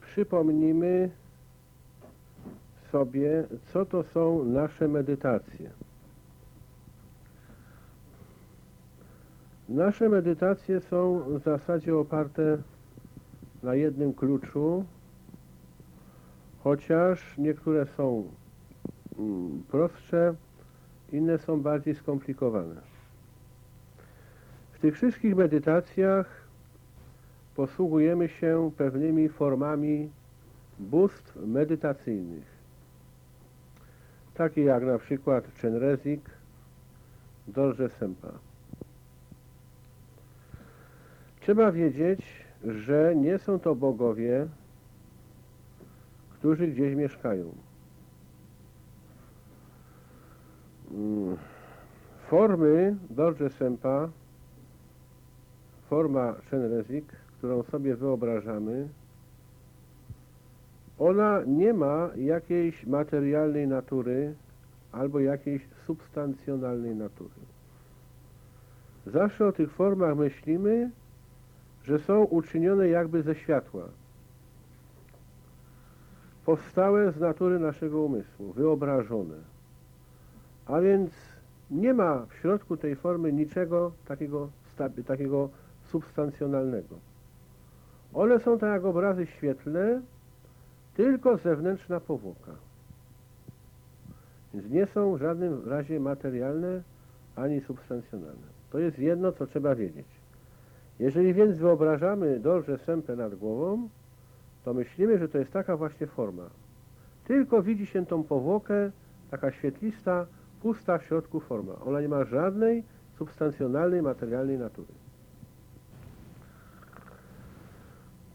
przypomnimy sobie, co to są nasze medytacje. Nasze medytacje są w zasadzie oparte na jednym kluczu, chociaż niektóre są mm, prostsze, inne są bardziej skomplikowane. W tych wszystkich medytacjach posługujemy się pewnymi formami bóstw medytacyjnych, takie jak na przykład Chenrezik, Dorje Sempa. Trzeba wiedzieć, że nie są to bogowie, którzy gdzieś mieszkają. Formy Dorje Sempa, forma Chenrezik, którą sobie wyobrażamy, ona nie ma jakiejś materialnej natury albo jakiejś substancjonalnej natury. Zawsze o tych formach myślimy, że są uczynione jakby ze światła. Powstałe z natury naszego umysłu, wyobrażone. A więc nie ma w środku tej formy niczego takiego, takiego substancjonalnego. One są tak jak obrazy świetlne, tylko zewnętrzna powłoka. Więc nie są w żadnym razie materialne ani substancjonalne. To jest jedno, co trzeba wiedzieć. Jeżeli więc wyobrażamy dobrze sępę nad głową, to myślimy, że to jest taka właśnie forma. Tylko widzi się tą powłokę, taka świetlista, pusta w środku forma. Ona nie ma żadnej substancjonalnej, materialnej natury.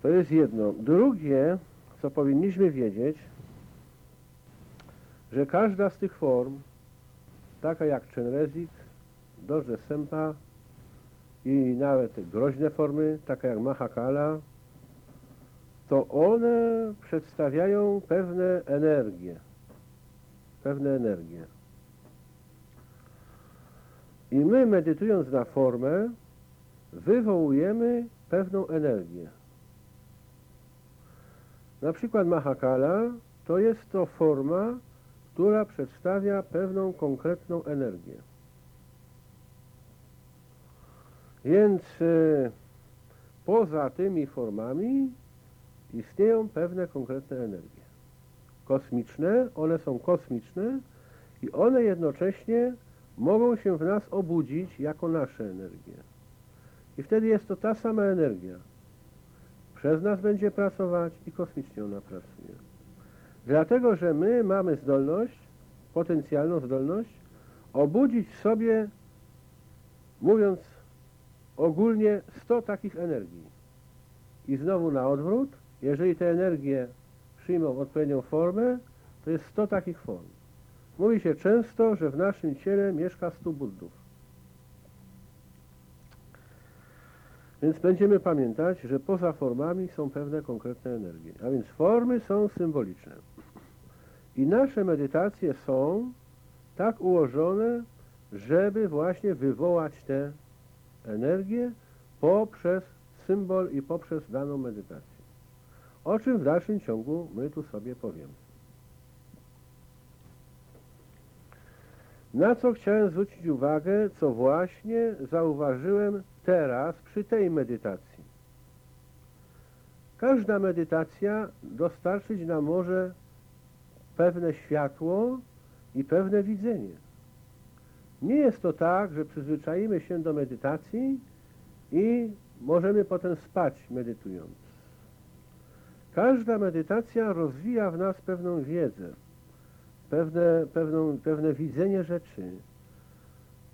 To jest jedno. Drugie, co powinniśmy wiedzieć, że każda z tych form, taka jak Chenrezik, Dorze Sempa i nawet groźne formy, takie jak Mahakala, to one przedstawiają pewne energie. Pewne energie. I my, medytując na formę, wywołujemy pewną energię. Na przykład Mahakala to jest to forma, która przedstawia pewną konkretną energię. Więc e, poza tymi formami istnieją pewne konkretne energie. Kosmiczne, one są kosmiczne i one jednocześnie mogą się w nas obudzić jako nasze energie. I wtedy jest to ta sama energia. Przez nas będzie pracować i kosmicznie ona pracuje. Dlatego, że my mamy zdolność, potencjalną zdolność, obudzić w sobie, mówiąc ogólnie, 100 takich energii. I znowu na odwrót, jeżeli te energie przyjmą odpowiednią formę, to jest 100 takich form. Mówi się często, że w naszym ciele mieszka 100 buddów. Więc będziemy pamiętać, że poza formami są pewne konkretne energie. A więc formy są symboliczne. I nasze medytacje są tak ułożone, żeby właśnie wywołać te energie poprzez symbol i poprzez daną medytację. O czym w dalszym ciągu my tu sobie powiemy. Na co chciałem zwrócić uwagę, co właśnie zauważyłem teraz przy tej medytacji. Każda medytacja dostarczyć nam może pewne światło i pewne widzenie. Nie jest to tak, że przyzwyczaimy się do medytacji i możemy potem spać medytując. Każda medytacja rozwija w nas pewną wiedzę, pewne, pewną, pewne widzenie rzeczy.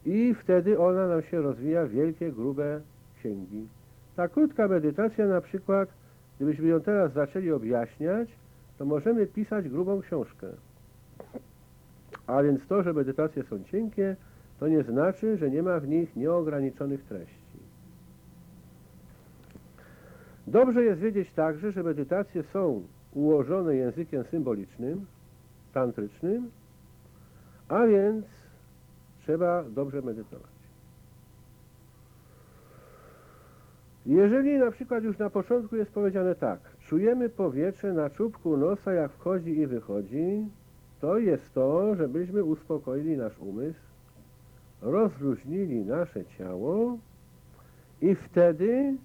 I wtedy ona nam się rozwija wielkie, grube księgi. Ta krótka medytacja na przykład, gdybyśmy ją teraz zaczęli objaśniać, to możemy pisać grubą książkę. A więc to, że medytacje są cienkie, to nie znaczy, że nie ma w nich nieograniczonych treści. Dobrze jest wiedzieć także, że medytacje są ułożone językiem symbolicznym, tantrycznym, a więc trzeba dobrze medytować. Jeżeli na przykład już na początku jest powiedziane tak, czujemy powietrze na czubku nosa, jak wchodzi i wychodzi, to jest to, żebyśmy uspokoili nasz umysł, rozluźnili nasze ciało i wtedy,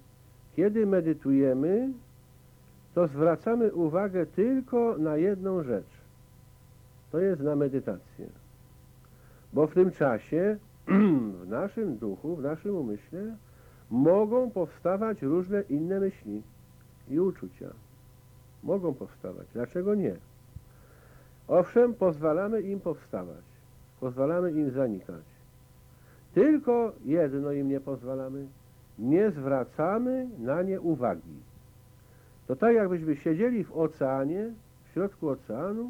kiedy medytujemy, to zwracamy uwagę tylko na jedną rzecz. To jest na medytację. Bo w tym czasie w naszym duchu, w naszym umyśle mogą powstawać różne inne myśli i uczucia. Mogą powstawać. Dlaczego nie? Owszem, pozwalamy im powstawać. Pozwalamy im zanikać. Tylko jedno im nie pozwalamy. Nie zwracamy na nie uwagi. To tak jakbyśmy siedzieli w oceanie, w środku oceanu,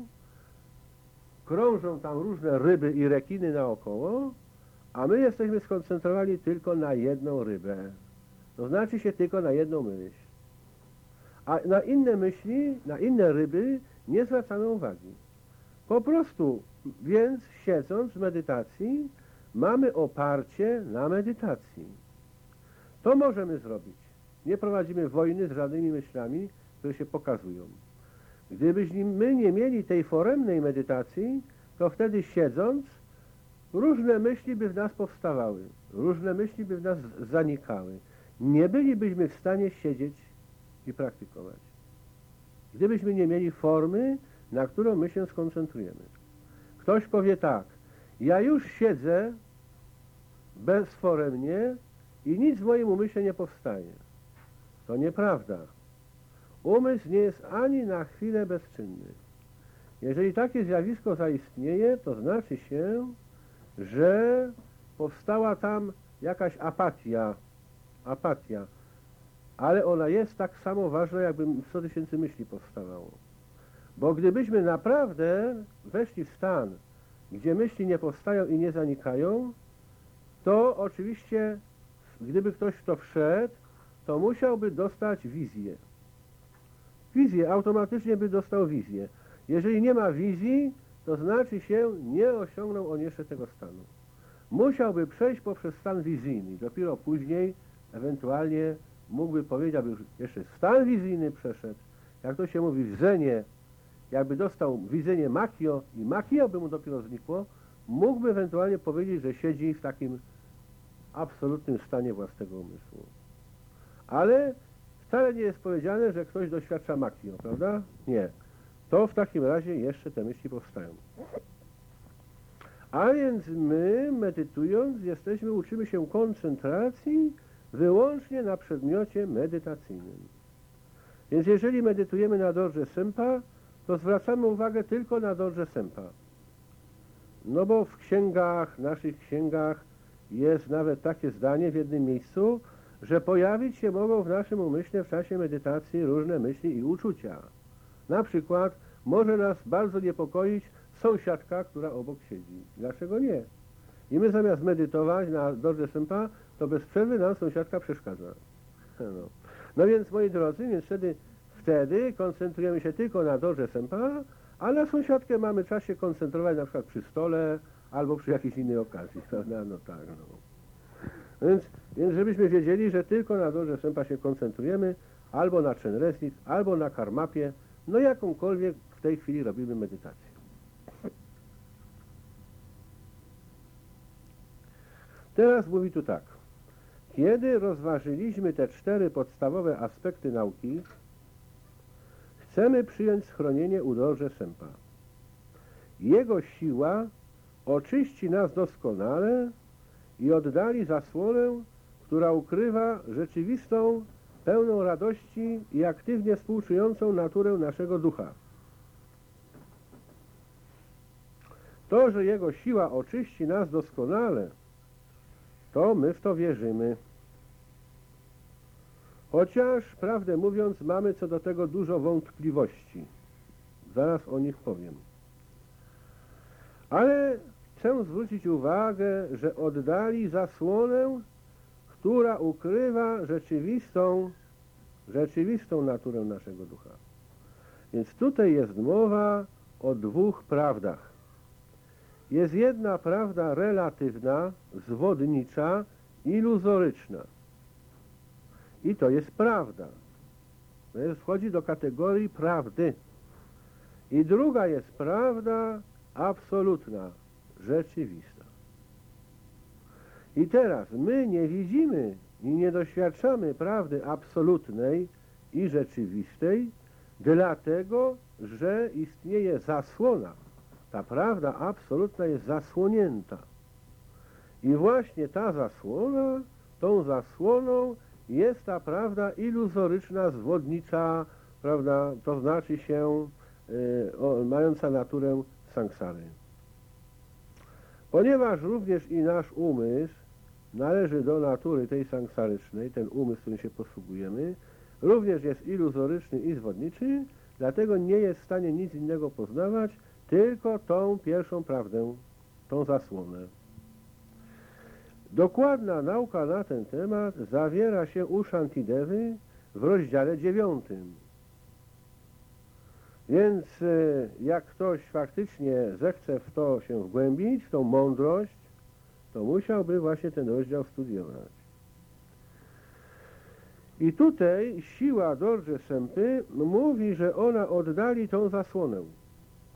krążą tam różne ryby i rekiny naokoło, a my jesteśmy skoncentrowani tylko na jedną rybę. To znaczy się tylko na jedną myśl. A na inne myśli, na inne ryby nie zwracamy uwagi. Po prostu, więc siedząc w medytacji, mamy oparcie na medytacji. To możemy zrobić. Nie prowadzimy wojny z żadnymi myślami, które się pokazują. Gdybyśmy my nie mieli tej foremnej medytacji, to wtedy siedząc, różne myśli by w nas powstawały, różne myśli by w nas zanikały. Nie bylibyśmy w stanie siedzieć i praktykować. Gdybyśmy nie mieli formy, na którą my się skoncentrujemy. Ktoś powie tak, ja już siedzę bezforemnie i nic w moim umyśle nie powstaje. To nieprawda. Umysł nie jest ani na chwilę bezczynny. Jeżeli takie zjawisko zaistnieje, to znaczy się, że powstała tam jakaś apatia, apatia, ale ona jest tak samo ważna, jakby 100 tysięcy myśli powstawało. Bo gdybyśmy naprawdę weszli w stan, gdzie myśli nie powstają i nie zanikają, to oczywiście, gdyby ktoś w to wszedł, to musiałby dostać wizję. Wizję, automatycznie by dostał wizję. Jeżeli nie ma wizji, to znaczy się nie osiągnął on jeszcze tego stanu. Musiałby przejść poprzez stan wizyjny. Dopiero później ewentualnie mógłby powiedzieć, aby jeszcze stan wizyjny przeszedł. Jak to się mówi w zenie, jakby dostał widzenie makio i makio by mu dopiero znikło, mógłby ewentualnie powiedzieć, że siedzi w takim absolutnym stanie własnego umysłu. Ale wcale nie jest powiedziane, że ktoś doświadcza makio, prawda? Nie. To w takim razie jeszcze te myśli powstają. A więc my, medytując, jesteśmy, uczymy się koncentracji wyłącznie na przedmiocie medytacyjnym. Więc jeżeli medytujemy na Dorze Sempa, to zwracamy uwagę tylko na Dorze Sempa. No bo w księgach, naszych księgach jest nawet takie zdanie w jednym miejscu, że pojawić się mogą w naszym umyśle w czasie medytacji różne myśli i uczucia. Na przykład może nas bardzo niepokoić sąsiadka, która obok siedzi. Dlaczego nie? I my zamiast medytować na Dorze Sempa, to bez przerwy nam sąsiadka przeszkadza. No. no więc moi drodzy, więc wtedy, wtedy koncentrujemy się tylko na Dorze Sempa, a na sąsiadkę mamy czas się koncentrować na przykład przy stole albo przy jakiejś innej okazji. No tak, no. Więc, więc żebyśmy wiedzieli, że tylko na Dorze Sempa się koncentrujemy, albo na Czenreslit, albo na Karmapie, no jakąkolwiek w tej chwili robimy medytację. Teraz mówi tu tak. Kiedy rozważyliśmy te cztery podstawowe aspekty nauki, chcemy przyjąć schronienie u Dorze Sempa. Jego siła oczyści nas doskonale i oddali zasłonę, która ukrywa rzeczywistą, pełną radości i aktywnie współczującą naturę naszego ducha. To, że Jego siła oczyści nas doskonale, to my w to wierzymy. Chociaż, prawdę mówiąc, mamy co do tego dużo wątpliwości. Zaraz o nich powiem. Ale chcę zwrócić uwagę, że oddali zasłonę, która ukrywa rzeczywistą, rzeczywistą naturę naszego ducha. Więc tutaj jest mowa o dwóch prawdach. Jest jedna prawda relatywna, zwodnicza, iluzoryczna. I to jest prawda. To jest, wchodzi do kategorii prawdy. I druga jest prawda absolutna, rzeczywista. I teraz my nie widzimy i nie doświadczamy prawdy absolutnej i rzeczywistej, dlatego, że istnieje zasłona. Ta prawda absolutna jest zasłonięta. I właśnie ta zasłona, tą zasłoną jest ta prawda iluzoryczna, zwodnicza, prawda, to znaczy się y, o, mająca naturę sanksary. Ponieważ również i nasz umysł należy do natury tej sangsarycznej, ten umysł, którym się posługujemy, również jest iluzoryczny i zwodniczy, dlatego nie jest w stanie nic innego poznawać, tylko tą pierwszą prawdę, tą zasłonę. Dokładna nauka na ten temat zawiera się u Shantidewy w rozdziale dziewiątym. Więc e, jak ktoś faktycznie zechce w to się wgłębić, w tą mądrość, to musiałby właśnie ten rozdział studiować. I tutaj siła Dorje Sempy mówi, że ona oddali tą zasłonę.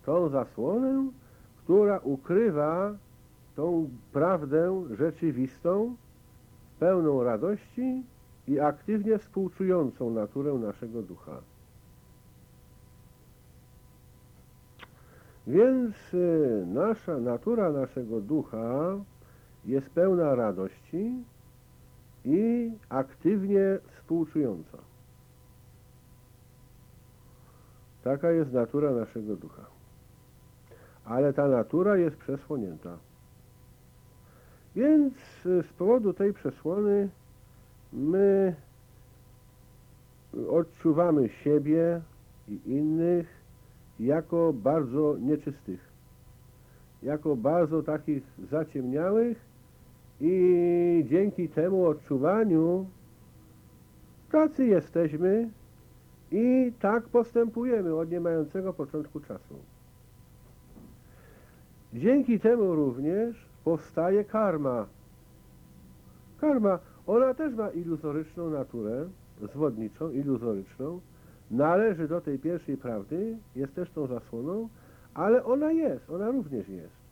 Tą zasłonę, która ukrywa tą prawdę rzeczywistą, pełną radości i aktywnie współczującą naturę naszego ducha. Więc y, nasza natura naszego ducha jest pełna radości i aktywnie współczująca. Taka jest natura naszego ducha. Ale ta natura jest przesłonięta. Więc y, z powodu tej przesłony my odczuwamy siebie i innych jako bardzo nieczystych, jako bardzo takich zaciemniałych i dzięki temu odczuwaniu tacy jesteśmy i tak postępujemy od niemającego początku czasu. Dzięki temu również powstaje karma. Karma, ona też ma iluzoryczną naturę, zwodniczą, iluzoryczną, należy do tej pierwszej prawdy, jest też tą zasłoną, ale ona jest, ona również jest.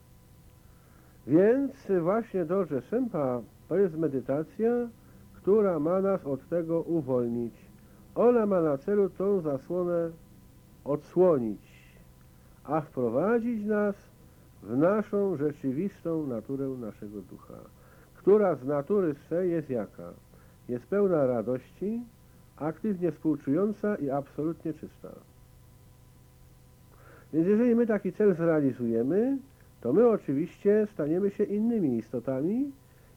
Więc właśnie Dorze Sempa to jest medytacja, która ma nas od tego uwolnić. Ona ma na celu tą zasłonę odsłonić, a wprowadzić nas w naszą rzeczywistą naturę naszego ducha, która z natury swej jest jaka? Jest pełna radości, aktywnie współczująca i absolutnie czysta. Więc jeżeli my taki cel zrealizujemy, to my oczywiście staniemy się innymi istotami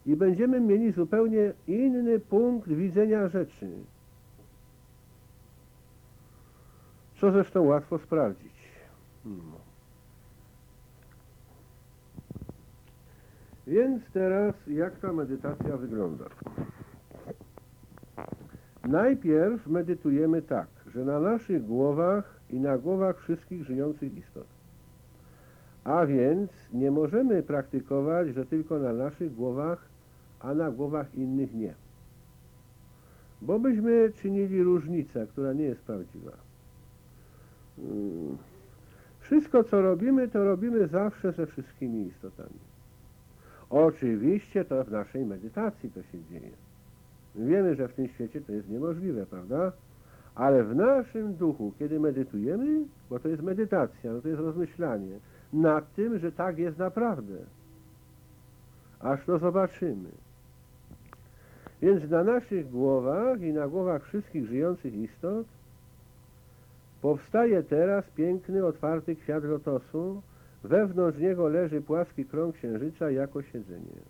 i będziemy mieli zupełnie inny punkt widzenia rzeczy. Co zresztą łatwo sprawdzić. Hmm. Więc teraz jak ta medytacja wygląda? Najpierw medytujemy tak, że na naszych głowach i na głowach wszystkich żyjących istot. A więc nie możemy praktykować, że tylko na naszych głowach, a na głowach innych nie. Bo byśmy czynili różnicę, która nie jest prawdziwa. Hmm. Wszystko, co robimy, to robimy zawsze ze wszystkimi istotami. Oczywiście to w naszej medytacji to się dzieje. Wiemy, że w tym świecie to jest niemożliwe, prawda? Ale w naszym duchu, kiedy medytujemy, bo to jest medytacja, no to jest rozmyślanie nad tym, że tak jest naprawdę. Aż to zobaczymy. Więc na naszych głowach i na głowach wszystkich żyjących istot powstaje teraz piękny, otwarty kwiat lotosu, Wewnątrz niego leży płaski krąg księżyca jako siedzenie.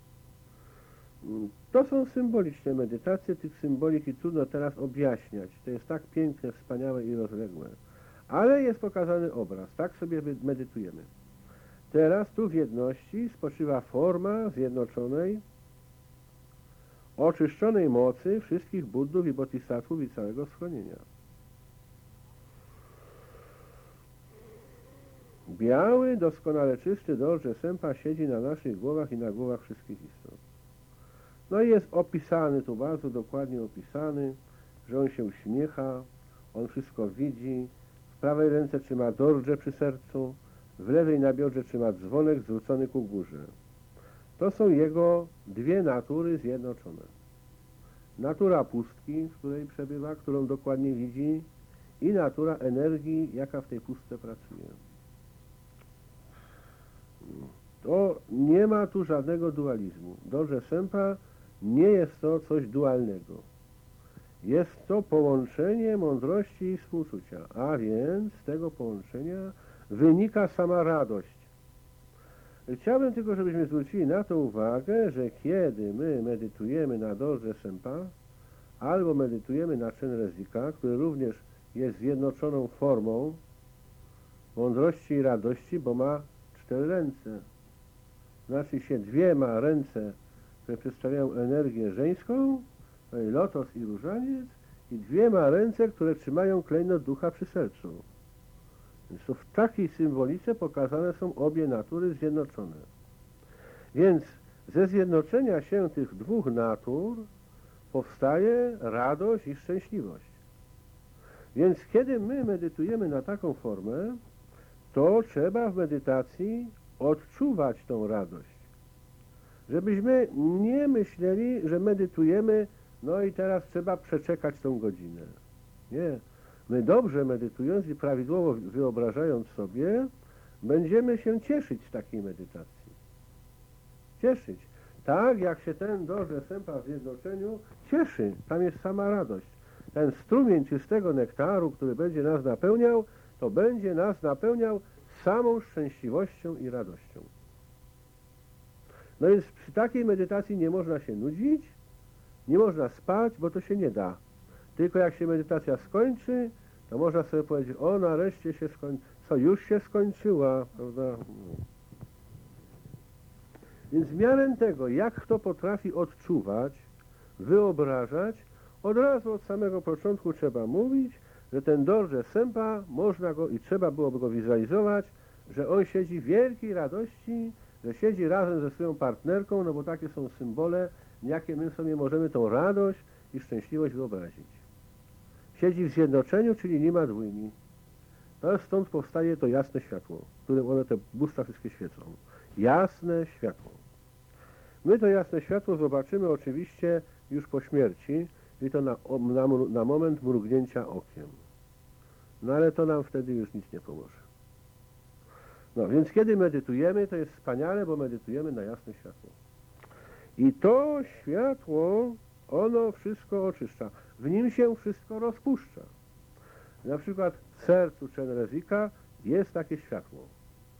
To są symboliczne medytacje, tych symboliki trudno teraz objaśniać. To jest tak piękne, wspaniałe i rozległe. Ale jest pokazany obraz, tak sobie medytujemy. Teraz tu w jedności spoczywa forma zjednoczonej, oczyszczonej mocy wszystkich buddów i bodhisattvów i całego schronienia. Biały, doskonale czysty dorze sępa siedzi na naszych głowach i na głowach wszystkich istot. No i jest opisany, tu bardzo dokładnie opisany, że on się uśmiecha, on wszystko widzi, w prawej ręce trzyma dorże przy sercu, w lewej na biodrze trzyma dzwonek zwrócony ku górze. To są jego dwie natury zjednoczone. Natura pustki, w której przebywa, którą dokładnie widzi i natura energii, jaka w tej pustce pracuje. To nie ma tu żadnego dualizmu. Dorze Sempa nie jest to coś dualnego. Jest to połączenie mądrości i współczucia, a więc z tego połączenia wynika sama radość. Chciałbym tylko, żebyśmy zwrócili na to uwagę, że kiedy my medytujemy na dorze Sempa albo medytujemy na czyn Rezika, który również jest zjednoczoną formą mądrości i radości, bo ma cztery ręce. Znaczy się dwie ma ręce, które przedstawiają energię żeńską, lotos i różaniec, i dwie ma ręce, które trzymają klejnot ducha przy sercu. Więc to w takiej symbolice pokazane są obie natury zjednoczone. Więc ze zjednoczenia się tych dwóch natur powstaje radość i szczęśliwość. Więc kiedy my medytujemy na taką formę, to trzeba w medytacji odczuwać tą radość. Żebyśmy nie myśleli, że medytujemy, no i teraz trzeba przeczekać tą godzinę. Nie. My dobrze medytując i prawidłowo wyobrażając sobie, będziemy się cieszyć z takiej medytacji. Cieszyć. Tak jak się ten dorze sępa w zjednoczeniu cieszy. Tam jest sama radość. Ten strumień czystego nektaru, który będzie nas napełniał, to będzie nas napełniał samą szczęśliwością i radością. No więc przy takiej medytacji nie można się nudzić, nie można spać, bo to się nie da. Tylko jak się medytacja skończy, to można sobie powiedzieć, o nareszcie się skończyła, co już się skończyła, prawda? Więc w miarę tego, jak kto potrafi odczuwać, wyobrażać, od razu od samego początku trzeba mówić, że ten dorze sępa, można go i trzeba byłoby go wizualizować, że on siedzi w wielkiej radości, że siedzi razem ze swoją partnerką, no bo takie są symbole, jakie my sobie możemy tą radość i szczęśliwość wyobrazić. Siedzi w zjednoczeniu, czyli nie ma dwójni. To stąd powstaje to jasne światło, którym one te bóstwa wszystkie świecą. Jasne światło. My to jasne światło zobaczymy oczywiście już po śmierci i to na, na, na moment mrugnięcia okiem. No ale to nam wtedy już nic nie pomoże. No więc kiedy medytujemy, to jest wspaniale, bo medytujemy na jasne światło. I to światło, ono wszystko oczyszcza. W nim się wszystko rozpuszcza. Na przykład w sercu Czenrezika jest takie światło.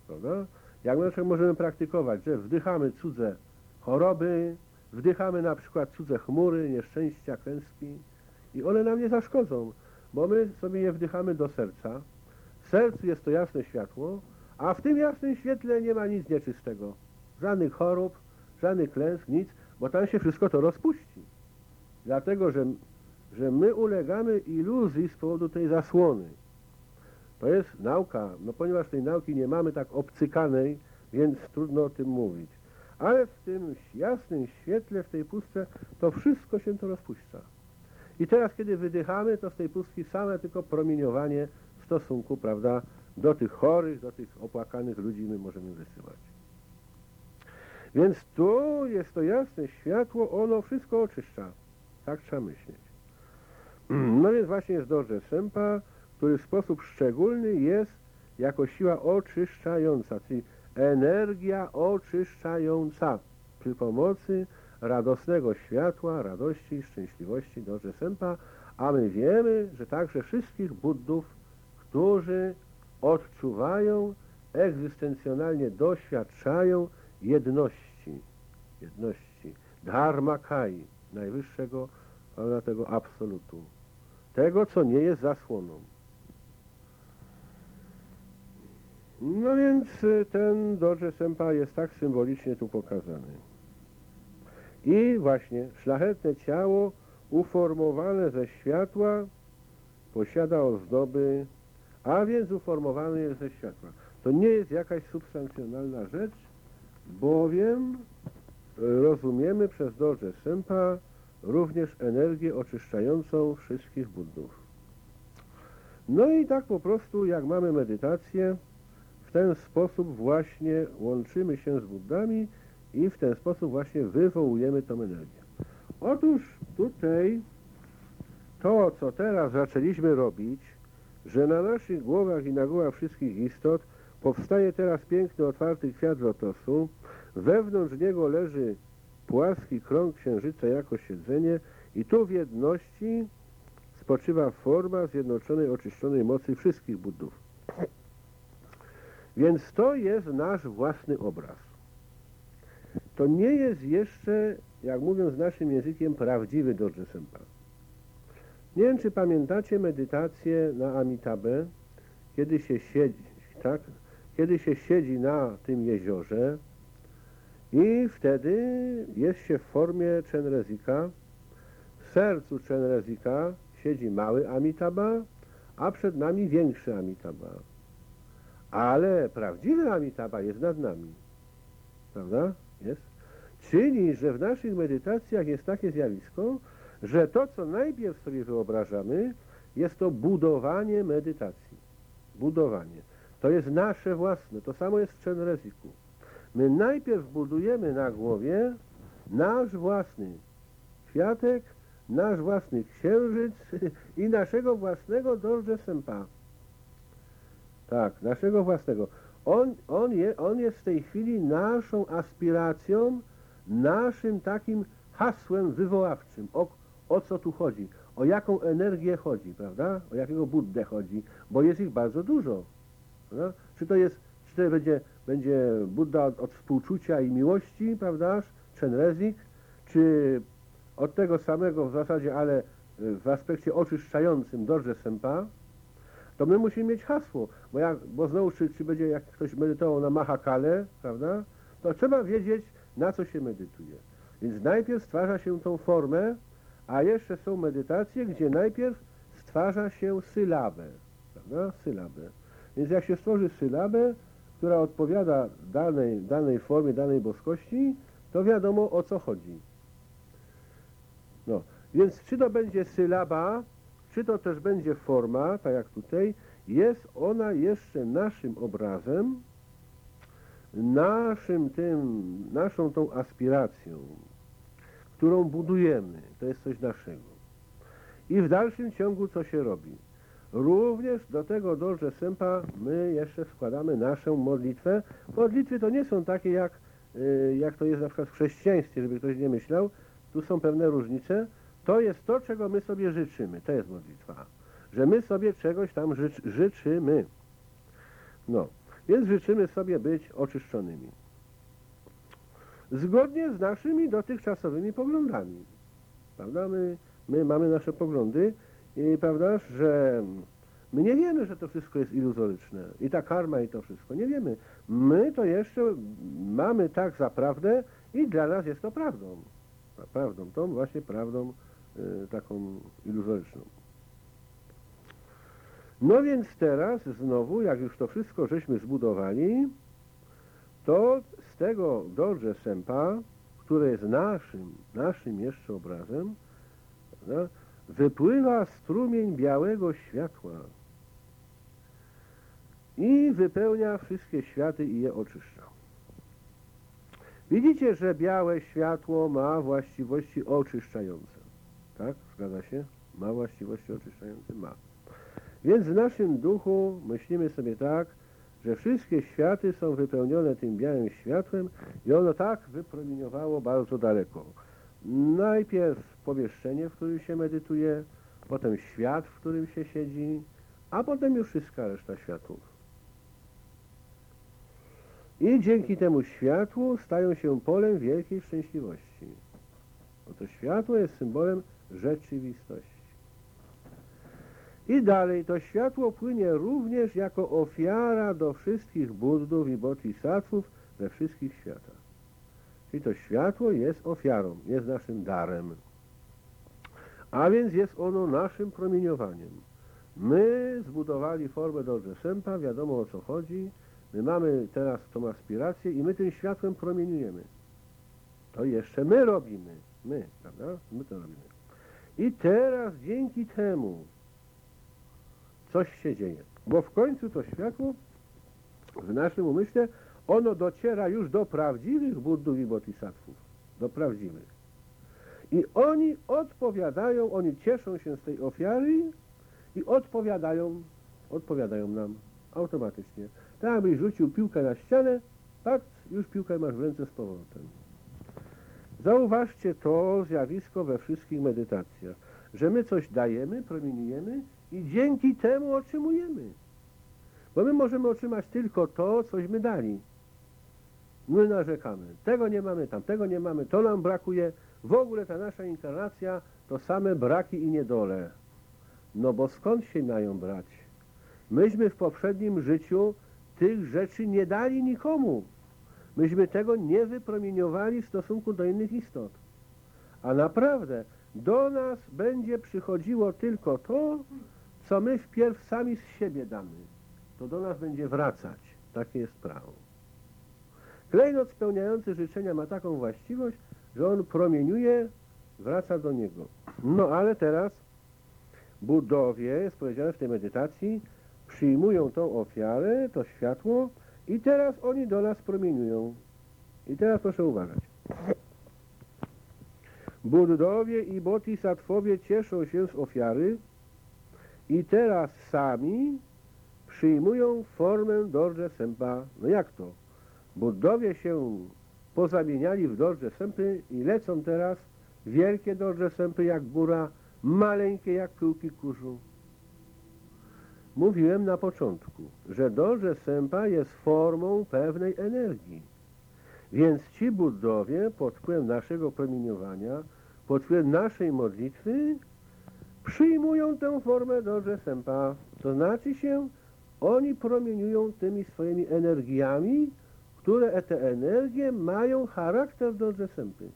Prawda? Jak na możemy praktykować, że wdychamy cudze choroby, wdychamy na przykład cudze chmury, nieszczęścia, klęski i one nam nie zaszkodzą, bo my sobie je wdychamy do serca. W sercu jest to jasne światło, a w tym jasnym świetle nie ma nic nieczystego. Żadnych chorób, żadnych klęsk, nic, bo tam się wszystko to rozpuści. Dlatego, że, że my ulegamy iluzji z powodu tej zasłony. To jest nauka, no ponieważ tej nauki nie mamy tak obcykanej, więc trudno o tym mówić. Ale w tym jasnym świetle, w tej pustce, to wszystko się to rozpuszcza. I teraz, kiedy wydychamy, to z tej pustki same tylko promieniowanie w stosunku, prawda, do tych chorych, do tych opłakanych ludzi my możemy wysyłać. Więc tu jest to jasne światło, ono wszystko oczyszcza. Tak trzeba myśleć. No więc właśnie jest Dorze Sempa, który w sposób szczególny jest jako siła oczyszczająca, czyli energia oczyszczająca przy pomocy radosnego światła, radości i szczęśliwości Dorze Sempa, a my wiemy, że także wszystkich Buddów, którzy odczuwają, egzystencjonalnie doświadczają jedności, jedności, dharma kai, najwyższego tego absolutu, tego, co nie jest zasłoną. No więc y, ten Dorje Sempa jest tak symbolicznie tu pokazany. I właśnie szlachetne ciało uformowane ze światła posiada ozdoby a więc uformowany jest ze światła. To nie jest jakaś substancjonalna rzecz, bowiem e, rozumiemy przez Dorze Sempa również energię oczyszczającą wszystkich buddów. No i tak po prostu, jak mamy medytację, w ten sposób właśnie łączymy się z buddami i w ten sposób właśnie wywołujemy tą energię. Otóż tutaj to, co teraz zaczęliśmy robić, że na naszych głowach i na głowach wszystkich istot powstaje teraz piękny, otwarty kwiat lotosu, wewnątrz niego leży płaski krąg księżyca jako siedzenie i tu w jedności spoczywa forma zjednoczonej, oczyszczonej mocy wszystkich Buddów. Więc to jest nasz własny obraz. To nie jest jeszcze, jak mówiąc naszym językiem, prawdziwy Dorje Sempa. Nie wiem, czy pamiętacie medytację na Amitabę, kiedy się siedzi, tak? Kiedy się siedzi na tym jeziorze i wtedy jest się w formie Chenrezika. W sercu Chenrezika siedzi mały Amitabha, a przed nami większy Amitabha. Ale prawdziwy Amitabha jest nad nami. Prawda? Jest. Czyli, że w naszych medytacjach jest takie zjawisko, że to, co najpierw sobie wyobrażamy, jest to budowanie medytacji. Budowanie. To jest nasze własne. To samo jest w Chenreziku. My najpierw budujemy na głowie nasz własny kwiatek, nasz własny księżyc i naszego własnego Dorje Sempa. Tak, naszego własnego. On, on, je, on jest w tej chwili naszą aspiracją, naszym takim hasłem wywoławczym. O, o co tu chodzi? O jaką energię chodzi, prawda? O jakiego Buddę chodzi? Bo jest ich bardzo dużo. Prawda? Czy to jest, czy to będzie, będzie Buddha od, od współczucia i miłości, prawda? Chenrezik, czy od tego samego w zasadzie, ale w aspekcie oczyszczającym Dorje Sempa, to my musimy mieć hasło, bo, jak, bo znowu, czy, czy będzie jak ktoś medytował na Mahakale, prawda, to trzeba wiedzieć, na co się medytuje. Więc najpierw stwarza się tą formę, a jeszcze są medytacje, gdzie najpierw stwarza się sylabę, prawda, sylabę. Więc jak się stworzy sylabę, która odpowiada danej, danej formie, danej boskości, to wiadomo o co chodzi. No, więc czy to będzie sylaba, czy to też będzie forma, tak jak tutaj, jest ona jeszcze naszym obrazem, naszym tym, naszą tą aspiracją, którą budujemy. To jest coś naszego. I w dalszym ciągu co się robi? Również do tego Dorze Sempa my jeszcze składamy naszą modlitwę. Modlitwy to nie są takie jak, y, jak to jest na przykład w chrześcijaństwie, żeby ktoś nie myślał. Tu są pewne różnice. To jest to, czego my sobie życzymy. To jest modlitwa. Że my sobie czegoś tam życz, życzymy. No, więc życzymy sobie być oczyszczonymi. Zgodnie z naszymi dotychczasowymi poglądami. Prawda? My, my mamy nasze poglądy i prawda, że my nie wiemy, że to wszystko jest iluzoryczne. I ta karma i to wszystko. Nie wiemy. My to jeszcze mamy tak za prawdę i dla nas jest to prawdą. Prawdą, tą właśnie prawdą y, taką iluzoryczną. No więc teraz znowu, jak już to wszystko żeśmy zbudowali, to tego Dorje Sempa, które jest naszym, naszym jeszcze obrazem, prawda, wypływa strumień białego światła i wypełnia wszystkie światy i je oczyszcza. Widzicie, że białe światło ma właściwości oczyszczające. Tak? Zgadza się? Ma właściwości oczyszczające? Ma. Więc w naszym duchu myślimy sobie tak, że wszystkie światy są wypełnione tym białym światłem i ono tak wypromieniowało bardzo daleko. Najpierw pomieszczenie, w którym się medytuje, potem świat, w którym się siedzi, a potem już wszystka reszta światów. I dzięki temu światłu stają się polem wielkiej szczęśliwości. Oto światło jest symbolem rzeczywistości. I dalej to światło płynie również jako ofiara do wszystkich buddów i bodhisattvów we wszystkich światach. Czyli to światło jest ofiarą, jest naszym darem. A więc jest ono naszym promieniowaniem. My zbudowali formę Dorje Sempa, wiadomo o co chodzi. My mamy teraz tą aspirację i my tym światłem promieniujemy. To jeszcze my robimy. My, prawda? My to robimy. I teraz dzięki temu coś się dzieje. Bo w końcu to światło w naszym umyśle, ono dociera już do prawdziwych buddów i bodhisattvów. Do prawdziwych. I oni odpowiadają, oni cieszą się z tej ofiary i odpowiadają, odpowiadają nam automatycznie. Tak jakbyś rzucił piłkę na ścianę, tak, już piłkę masz w ręce z powrotem. Zauważcie to zjawisko we wszystkich medytacjach, że my coś dajemy, promieniujemy i dzięki temu otrzymujemy. Bo my możemy otrzymać tylko to, cośmy dali. My narzekamy. Tego nie mamy, tamtego nie mamy, to nam brakuje. W ogóle ta nasza inkarnacja to same braki i niedole. No bo skąd się mają brać? Myśmy w poprzednim życiu tych rzeczy nie dali nikomu. Myśmy tego nie wypromieniowali w stosunku do innych istot. A naprawdę do nas będzie przychodziło tylko to, co my wpierw sami z siebie damy. To do nas będzie wracać. Takie jest prawo. Klejnot spełniający życzenia ma taką właściwość, że on promieniuje, wraca do niego. No ale teraz budowie, jest powiedziane w tej medytacji, przyjmują tą ofiarę, to światło i teraz oni do nas promieniują. I teraz proszę uważać. Buddowie i bodhisattwowie cieszą się z ofiary i teraz sami przyjmują formę Dorje Sempa. No jak to? Buddowie się pozamieniali w Dorje Sempy i lecą teraz wielkie Dorje Sempy jak góra, maleńkie jak pyłki kurzu. Mówiłem na początku, że Dorje Sempa jest formą pewnej energii. Więc ci Buddowie pod wpływem naszego promieniowania, pod wpływem naszej modlitwy przyjmują tę formę Dorje Sempa. To znaczy się, oni promieniują tymi swoimi energiami, które te energie mają charakter Dorje Sempy.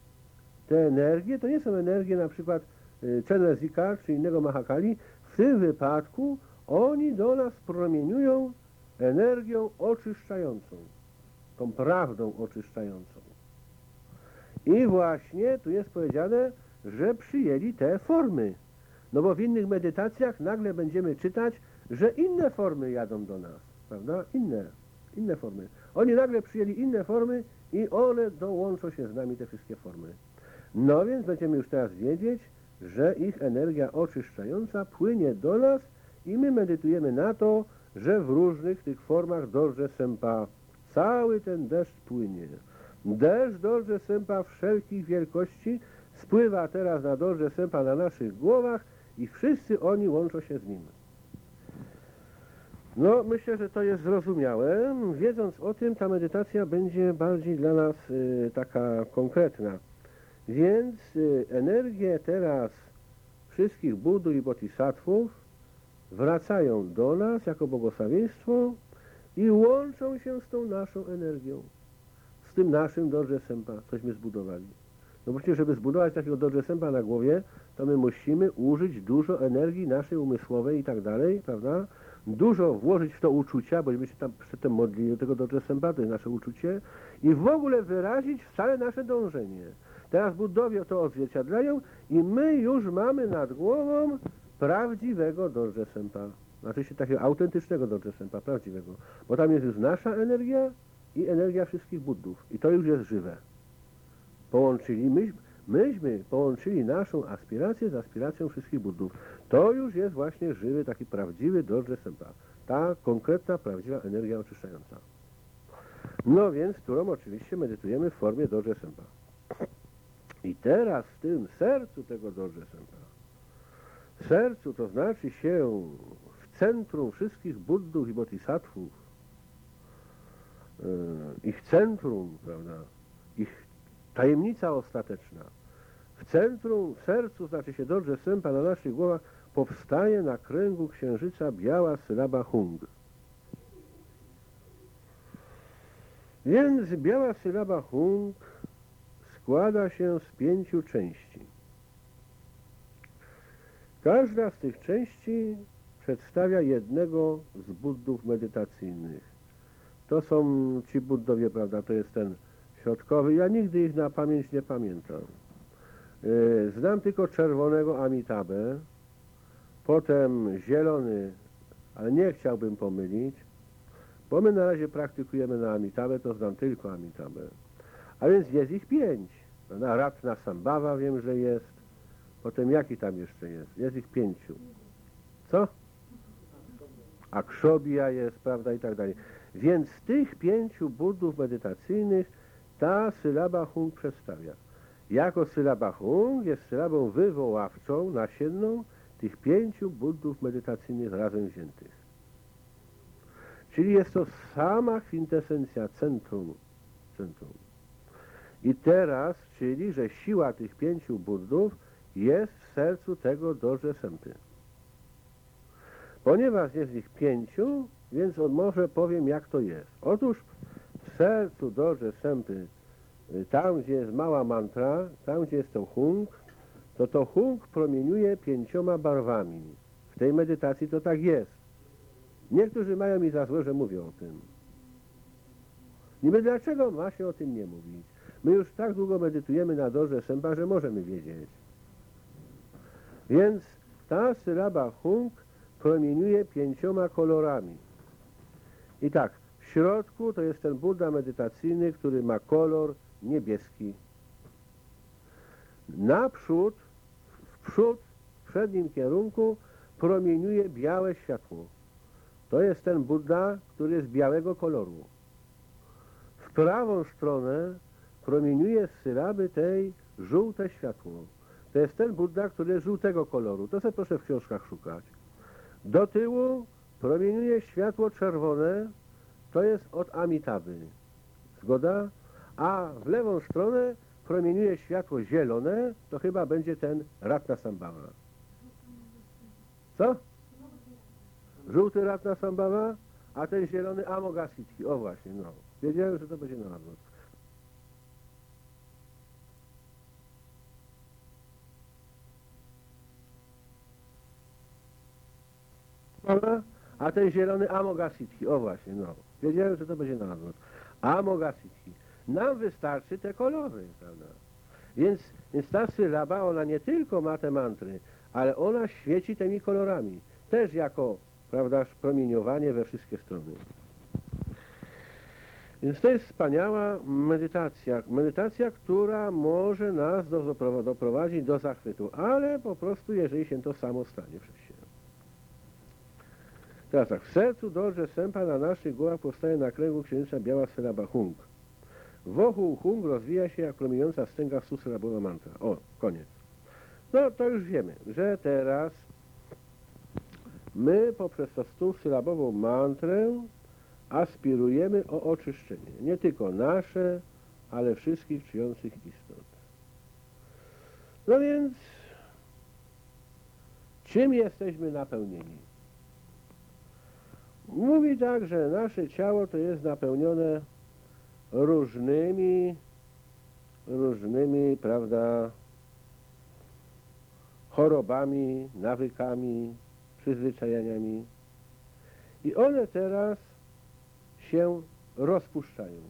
Te energie to nie są energie na przykład y, Chenezika czy innego Mahakali. W tym wypadku oni do nas promieniują energią oczyszczającą, tą prawdą oczyszczającą. I właśnie tu jest powiedziane, że przyjęli te formy. No bo w innych medytacjach nagle będziemy czytać, że inne formy jadą do nas, prawda? Inne, inne formy. Oni nagle przyjęli inne formy i one dołączą się z nami, te wszystkie formy. No więc będziemy już teraz wiedzieć, że ich energia oczyszczająca płynie do nas i my medytujemy na to, że w różnych tych formach Dorze Sempa cały ten deszcz płynie. Deszcz Dorze Sempa wszelkich wielkości spływa teraz na Dorze Sempa na naszych głowach i wszyscy oni łączą się z nim. No, myślę, że to jest zrozumiałe. Wiedząc o tym, ta medytacja będzie bardziej dla nas y, taka konkretna. Więc y, energię teraz wszystkich Budu i Bodhisattvów wracają do nas jako błogosławieństwo i łączą się z tą naszą energią, z tym naszym Dorje Sempa, cośmy zbudowali. No przecież, żeby zbudować takiego Dorje Sempa na głowie, to my musimy użyć dużo energii naszej umysłowej i tak dalej, prawda? Dużo włożyć w to uczucia, bośmy się tam przedtem modlili do tego Dorje Sempa, to jest nasze uczucie, i w ogóle wyrazić wcale nasze dążenie. Teraz budowie to odzwierciedlają i my już mamy nad głową prawdziwego Dorje Sempa. Znaczy się takiego autentycznego Dorje Sempa, prawdziwego. Bo tam jest już nasza energia i energia wszystkich Buddów. I to już jest żywe. Połączyli, my, myśmy połączyli naszą aspirację z aspiracją wszystkich Buddów. To już jest właśnie żywy, taki prawdziwy Dorje Sempa. Ta konkretna, prawdziwa energia oczyszczająca. No więc, którą oczywiście medytujemy w formie Dorje Sempa. I teraz w tym sercu tego Dorje Sempa, sercu to znaczy się w centrum wszystkich Buddów i Bodhisattvów, yy, ich centrum, prawda, tajemnica ostateczna, w centrum, w sercu, znaczy się Dorje Sempa na naszych głowach, powstaje na kręgu księżyca biała sylaba Hung. Więc biała sylaba Hung składa się z pięciu części. Każda z tych części przedstawia jednego z buddów medytacyjnych. To są ci buddowie, prawda, to jest ten środkowy. Ja nigdy ich na pamięć nie pamiętam. Y, Znam tylko czerwonego Amitabę, potem zielony, ale nie chciałbym pomylić, bo my na razie praktykujemy na Amitabę, to znam tylko Amitabę. A więc jest ich pięć. Na Ratna Sambawa wiem, że jest. Potem jaki tam jeszcze jest? Jest ich pięciu. Co? Akshobia jest, prawda, i tak dalej. Więc z tych pięciu budów medytacyjnych ta sylaba hung przedstawia. Jako sylaba hung jest sylabą wywoławczą, nasienną tych pięciu budów medytacyjnych razem wziętych. Czyli jest to sama kwintesencja centrum. centrum. I teraz, czyli, że siła tych pięciu buddów jest w sercu tego Dorze Sempy. Ponieważ jest ich pięciu, więc może powiem, jak to jest. Otóż w sercu Dorze Sempy, tam gdzie jest mała mantra, tam gdzie jest to hung, to to hung promieniuje pięcioma barwami. W tej medytacji to tak jest. Niektórzy mają mi za złe, że mówię o tym. Niby dlaczego ma się o tym nie mówić? My już tak długo medytujemy na Dorze Sępa, że możemy wiedzieć. Więc ta sylaba hung promieniuje pięcioma kolorami. I tak, w środku to jest ten Buddha medytacyjny, który ma kolor niebieski. Naprzód, w przód, w przednim kierunku promieniuje białe światło. To jest ten Buddha, który jest białego koloru. W prawą stronę promieniuje z sylaby tej żółte światło. To jest ten Buddha, który jest żółtego koloru. To sobie proszę w książkach szukać. Do tyłu promieniuje światło czerwone, to jest od Amitaby. Zgoda? A w lewą stronę promieniuje światło zielone, to chyba będzie ten Ratna Sambhava. Co? Żółty Ratna Sambhava, a ten zielony Amogasitki. O właśnie, no. Wiedziałem, że to będzie na odwrót. A ten zielony Amogasitki. O właśnie, no. Wiedziałem, że to będzie na odwrót. Amogasitki. Nam wystarczy te kolory, prawda? Więc, więc ta sylaba, ona nie tylko ma te mantry, ale ona świeci tymi kolorami. Też jako, prawda, promieniowanie we wszystkie strony. Więc to jest wspaniała medytacja. Medytacja, która może nas do, doprowadzić do zachwytu, ale po prostu jeżeli się to samo stanie przez. Teraz tak, w sercu Dorze Sępa na naszych głowach powstaje na kręgu księżyca biała sylaba hung. Wokół hung rozwija się jak promieniąca wstęga susylabowa mantra. O, koniec. No to już wiemy, że teraz my poprzez tą stosylabową mantrę aspirujemy o oczyszczenie. Nie tylko nasze, ale wszystkich czyjących istot. No więc, czym jesteśmy napełnieni? Mówi tak, że nasze ciało to jest napełnione różnymi, różnymi, prawda, chorobami, nawykami, przyzwyczajeniami. I one teraz się rozpuszczają.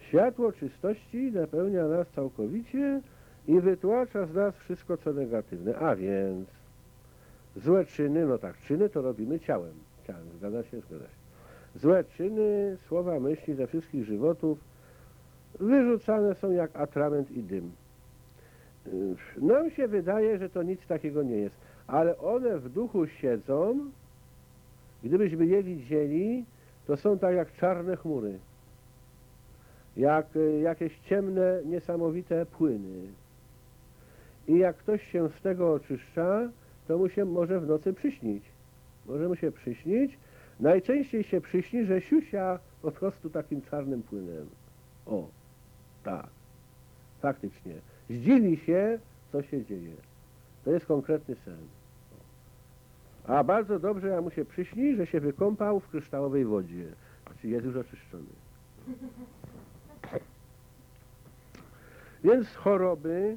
Światło czystości napełnia nas całkowicie i wytłacza z nas wszystko, co negatywne. A więc złe czyny, no tak, czyny to robimy ciałem. Ciałem, zgadza się, zgadza się. Złe czyny, słowa, myśli ze wszystkich żywotów wyrzucane są jak atrament i dym. Nam się wydaje, że to nic takiego nie jest, ale one w duchu siedzą. Gdybyśmy je widzieli, to są tak jak czarne chmury, jak e, jakieś ciemne, niesamowite płyny. I jak ktoś się z tego oczyszcza, to mu się może w nocy przyśnić. Może mu się przyśnić. Najczęściej się przyśni, że siusia po prostu takim czarnym płynem. O, tak, faktycznie. Zdziwi się, co się dzieje. To jest konkretny sen. A bardzo dobrze, jak mu się przyśni, że się wykąpał w kryształowej wodzie. Czyli jest już oczyszczony. Więc choroby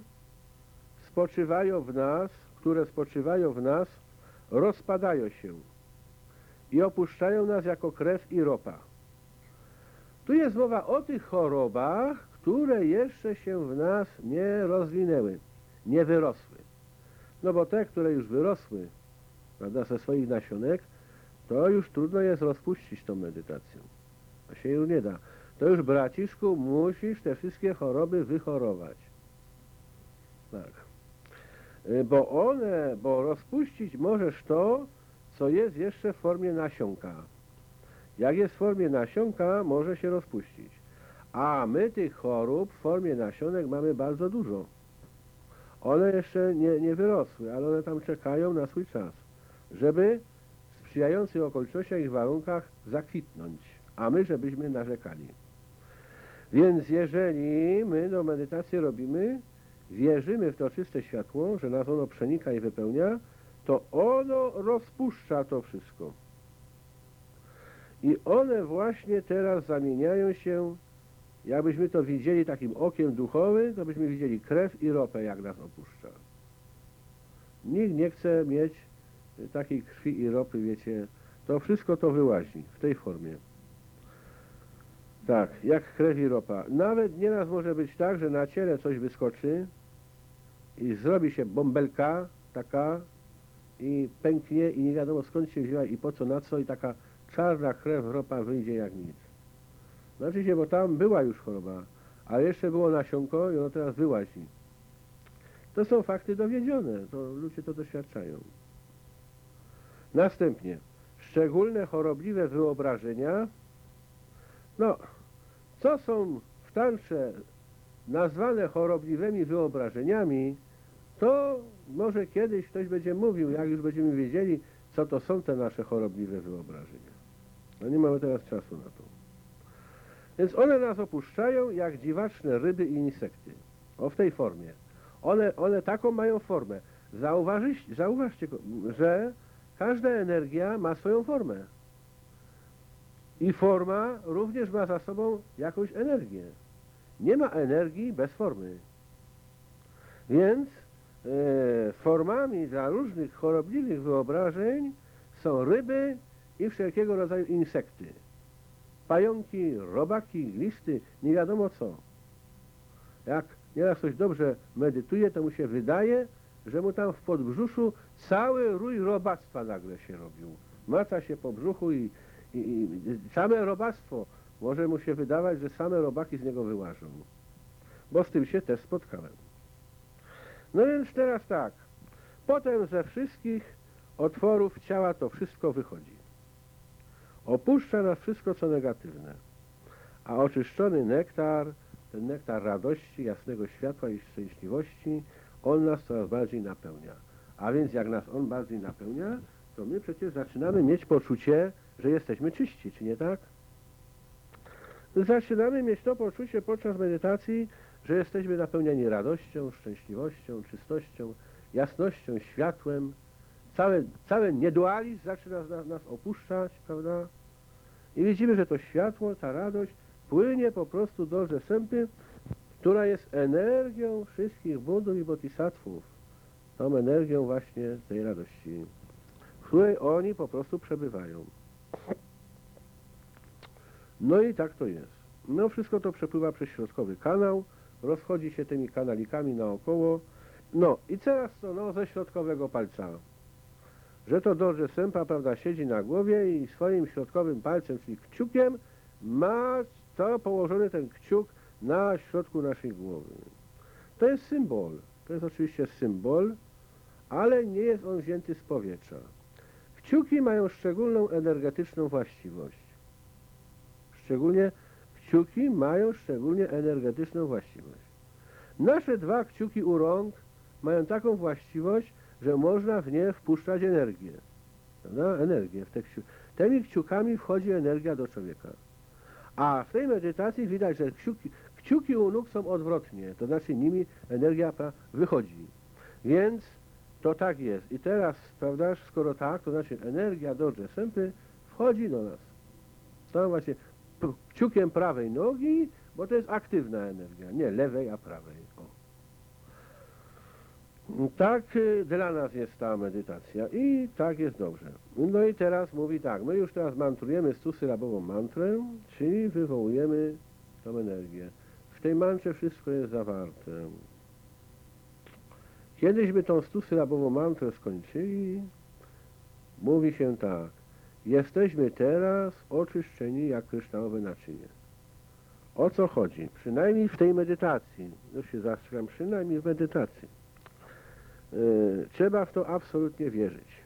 spoczywają w nas, które spoczywają w nas, rozpadają się i opuszczają nas jako krew i ropa. Tu jest mowa o tych chorobach, które jeszcze się w nas nie rozwinęły, nie wyrosły. No bo te, które już wyrosły, prawda, ze swoich nasionek, to już trudno jest rozpuścić tą medytacją. To się już nie da. To już, braciszku, musisz te wszystkie choroby wychorować. Tak. Y, Bo one, bo rozpuścić możesz to, co jest jeszcze w formie nasionka. Jak jest w formie nasionka, może się rozpuścić. A my tych chorób w formie nasionek mamy bardzo dużo. One jeszcze nie, nie wyrosły, ale one tam czekają na swój czas, żeby w sprzyjających okolicznościach i warunkach zakwitnąć, a my żebyśmy narzekali. Więc jeżeli my do medytacji robimy, wierzymy w to czyste światło, że nas ono przenika i wypełnia, to ono rozpuszcza to wszystko. I one właśnie teraz zamieniają się, jakbyśmy to widzieli takim okiem duchowym, to byśmy widzieli krew i ropę, jak nas opuszcza. Nikt nie chce mieć takiej krwi i ropy, wiecie, to wszystko to wyłazi w tej formie. Tak, jak krew i ropa. Nawet nieraz może być tak, że na ciele coś wyskoczy i zrobi się bąbelka taka i pęknie i nie wiadomo skąd się wzięła i po co, na co i taka czarna krew, ropa wyjdzie jak nic. Znaczy się, bo tam była już choroba, ale jeszcze było nasionko i ono teraz wyłazi. To są fakty dowiedzione, to ludzie to doświadczają. Następnie, szczególne chorobliwe wyobrażenia. No, co są w tantrze nazwane chorobliwymi wyobrażeniami, to może kiedyś ktoś będzie mówił, jak już będziemy wiedzieli, co to są te nasze chorobliwe wyobrażenia. No nie mamy teraz czasu na to. Więc one nas opuszczają jak dziwaczne ryby i insekty. O w tej formie. One, one taką mają formę. Zauważcie, że każda energia ma swoją formę. I forma również ma za sobą jakąś energię. Nie ma energii bez formy. Więc formami dla różnych chorobliwych wyobrażeń są ryby i wszelkiego rodzaju insekty. Pająki, robaki, glisty, nie wiadomo co. Jak nieraz ktoś dobrze medytuje, to mu się wydaje, że mu tam w podbrzuszu cały rój robactwa nagle się robił. Maca się po brzuchu i, i, i same robactwo. Może mu się wydawać, że same robaki z niego wyłażą. Bo z tym się też spotkałem. No więc teraz tak. Potem ze wszystkich otworów ciała to wszystko wychodzi. Opuszcza nas wszystko, co negatywne. A oczyszczony nektar, ten nektar radości, jasnego światła i szczęśliwości, on nas coraz bardziej napełnia. A więc jak nas on bardziej napełnia, to my przecież zaczynamy mieć poczucie, że jesteśmy czyści, czy nie tak? Zaczynamy mieć to poczucie podczas medytacji, że jesteśmy napełniani radością, szczęśliwością, czystością, jasnością, światłem. Cały, cały niedualizm zaczyna nas, nas opuszczać, prawda? I widzimy, że to światło, ta radość płynie po prostu do Rzesempy, która jest energią wszystkich budów i bodhisattvów. Tą energią właśnie tej radości, w której oni po prostu przebywają. No i tak to jest. No wszystko to przepływa przez środkowy kanał, rozchodzi się tymi kanalikami naokoło. No i teraz co, no ze środkowego palca. Że to Dorje Sempa, prawda, siedzi na głowie i swoim środkowym palcem, czyli kciukiem, ma to położony ten kciuk na środku naszej głowy. To jest symbol. To jest oczywiście symbol, ale nie jest on wzięty z powietrza. Kciuki mają szczególną energetyczną właściwość. Szczególnie kciuki mają szczególnie energetyczną właściwość. Nasze dwa kciuki u rąk mają taką właściwość, że można w nie wpuszczać energię. Prawda? Energię. W te kciu... Tymi kciukami wchodzi energia do człowieka. A w tej medytacji widać, że kciuki, kciuki u nóg są odwrotnie, to znaczy nimi energia wychodzi. Więc to tak jest. I teraz, prawda, skoro tak, to znaczy energia do sępy wchodzi do nas. To właśnie kciukiem prawej nogi, bo to jest aktywna energia, nie lewej, a prawej. O. Tak y, dla nas jest ta medytacja i tak jest dobrze. No i teraz mówi tak, my już teraz mantrujemy stusylabową mantrę, czyli wywołujemy tą energię. w tej mantrze wszystko jest zawarte. Kiedyśmy tą stusylabową mantrę skończyli, mówi się tak. Jesteśmy teraz oczyszczeni jak kryształowe naczynie. O co chodzi? Przynajmniej w tej medytacji, już się zastrzegam, przynajmniej w medytacji. Yy, trzeba w to absolutnie wierzyć.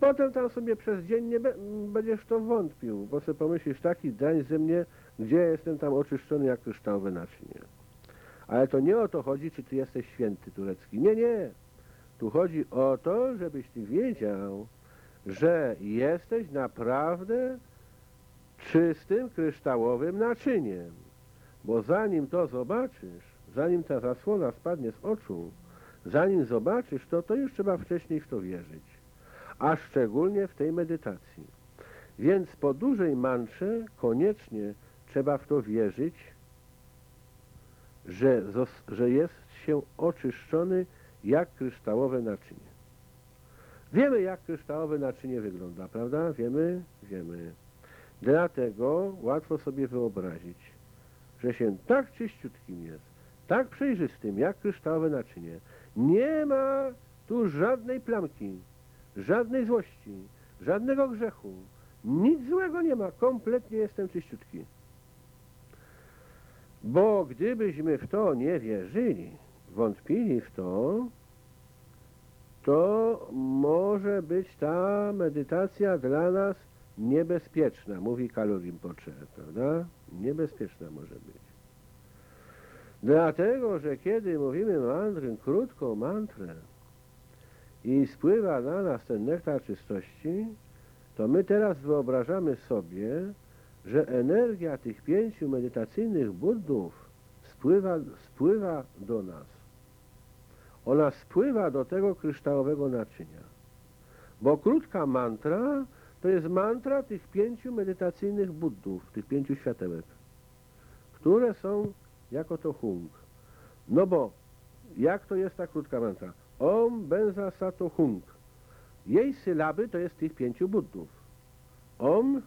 Potem tam sobie przez dzień nie będziesz to wątpił, bo sobie pomyślisz, taki dań ze mnie, gdzie jestem tam oczyszczony jak kryształowe naczynie. Ale to nie o to chodzi, czy ty jesteś święty turecki. Nie, nie. Tu chodzi o to, żebyś ty wiedział, że jesteś naprawdę czystym, kryształowym naczyniem. Bo zanim to zobaczysz, zanim ta zasłona spadnie z oczu, zanim zobaczysz to, to już trzeba wcześniej w to wierzyć. A szczególnie w tej medytacji. Więc po dużej mantrze koniecznie trzeba w to wierzyć, że, że jest się oczyszczony jak kryształowe naczynie. Wiemy, jak kryształowe naczynie wygląda, prawda? Wiemy? Wiemy. Dlatego łatwo sobie wyobrazić, że się tak czyściutkim jest, tak przejrzystym, jak kryształowe naczynie. Nie ma tu żadnej plamki, żadnej złości, żadnego grzechu. Nic złego nie ma, kompletnie jestem czyściutki. Bo gdybyśmy w to nie wierzyli, wątpili w to, to może być ta medytacja dla nas niebezpieczna, mówi Kalorim Pocze, prawda? Niebezpieczna może być. Dlatego, że kiedy mówimy mantrę, krótką mantrę i spływa na nas ten nektar czystości, to my teraz wyobrażamy sobie, że energia tych pięciu medytacyjnych buddów spływa, spływa do nas. Ona spływa do tego kryształowego naczynia. Bo krótka mantra to jest mantra tych pięciu medytacyjnych buddów, tych pięciu światełek, które są jako to hung. No bo jak to jest ta krótka mantra? Om benza sato hung. Jej sylaby to jest tych pięciu buddów. Om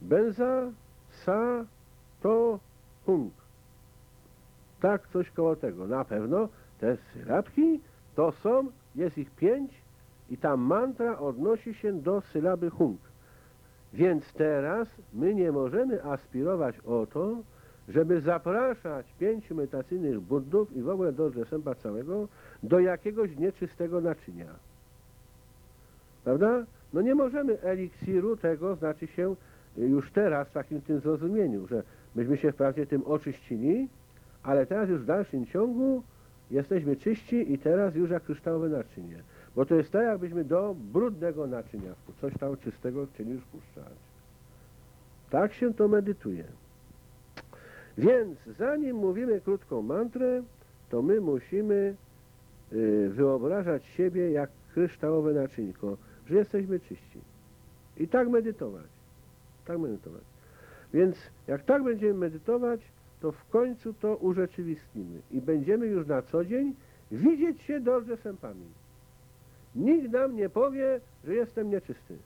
benza sa to hung. Tak, coś koło tego. Na pewno te sylabki to są, jest ich pięć i ta mantra odnosi się do sylaby hung. Więc teraz my nie możemy aspirować o to, żeby zapraszać pięciu medytacyjnych buddów i w ogóle do Drzesęba całego do jakiegoś nieczystego naczynia. Prawda? No nie możemy eliksiru tego, znaczy się już teraz w takim tym zrozumieniu, że myśmy się wprawdzie tym oczyścili, ale teraz już w dalszym ciągu jesteśmy czyści i teraz już jak kryształowe naczynie. Bo to jest tak, jakbyśmy do brudnego naczynia coś tam czystego chcieli już puszczać. Tak się to medytuje. Więc zanim mówimy krótką mantrę, to my musimy y, wyobrażać siebie jak kryształowe naczynko, że jesteśmy czyści. I tak medytować. Tak medytować. Więc jak tak będziemy medytować, to w końcu to urzeczywistnimy i będziemy już na co dzień widzieć się dobrze sępami. Nikt nam nie powie, że jestem nieczysty.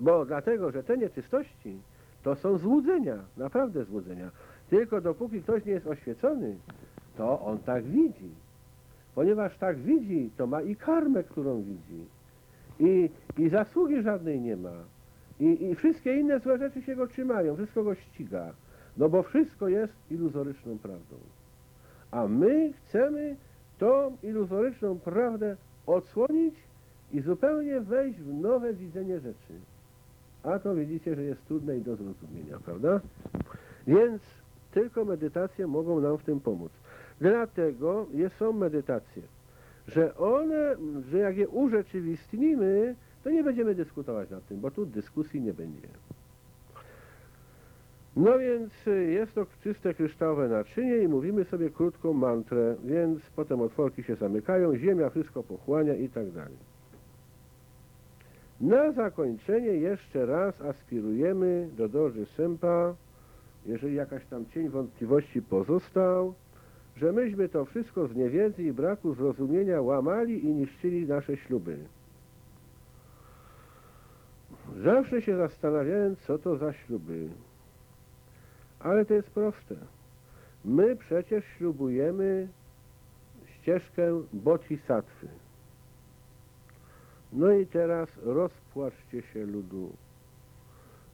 Bo dlatego, że te nieczystości to są złudzenia, naprawdę złudzenia. Tylko dopóki ktoś nie jest oświecony, to on tak widzi. Ponieważ tak widzi, to ma i karmę, którą widzi. I, i zasługi żadnej nie ma. I, I wszystkie inne złe rzeczy się go trzymają, wszystko go ściga. No bo wszystko jest iluzoryczną prawdą. A my chcemy tą iluzoryczną prawdę odsłonić i zupełnie wejść w nowe widzenie rzeczy. A to widzicie, że jest trudne i do zrozumienia, prawda? Więc tylko medytacje mogą nam w tym pomóc. Dlatego są medytacje, że one, że jak je urzeczywistnimy, to nie będziemy dyskutować nad tym, bo tu dyskusji nie będzie. No więc jest to czyste kryształowe naczynie i mówimy sobie krótką mantrę, więc potem otworki się zamykają, ziemia wszystko pochłania i tak dalej. Na zakończenie jeszcze raz aspirujemy do Doży Sępa, jeżeli jakaś tam cień wątpliwości pozostał, że myśmy to wszystko z niewiedzy i braku zrozumienia łamali i niszczyli nasze śluby. Zawsze się zastanawiałem, co to za śluby. Ale to jest proste. My przecież ślubujemy ścieżkę bodhisattwy. No i teraz rozpłaczcie się ludu.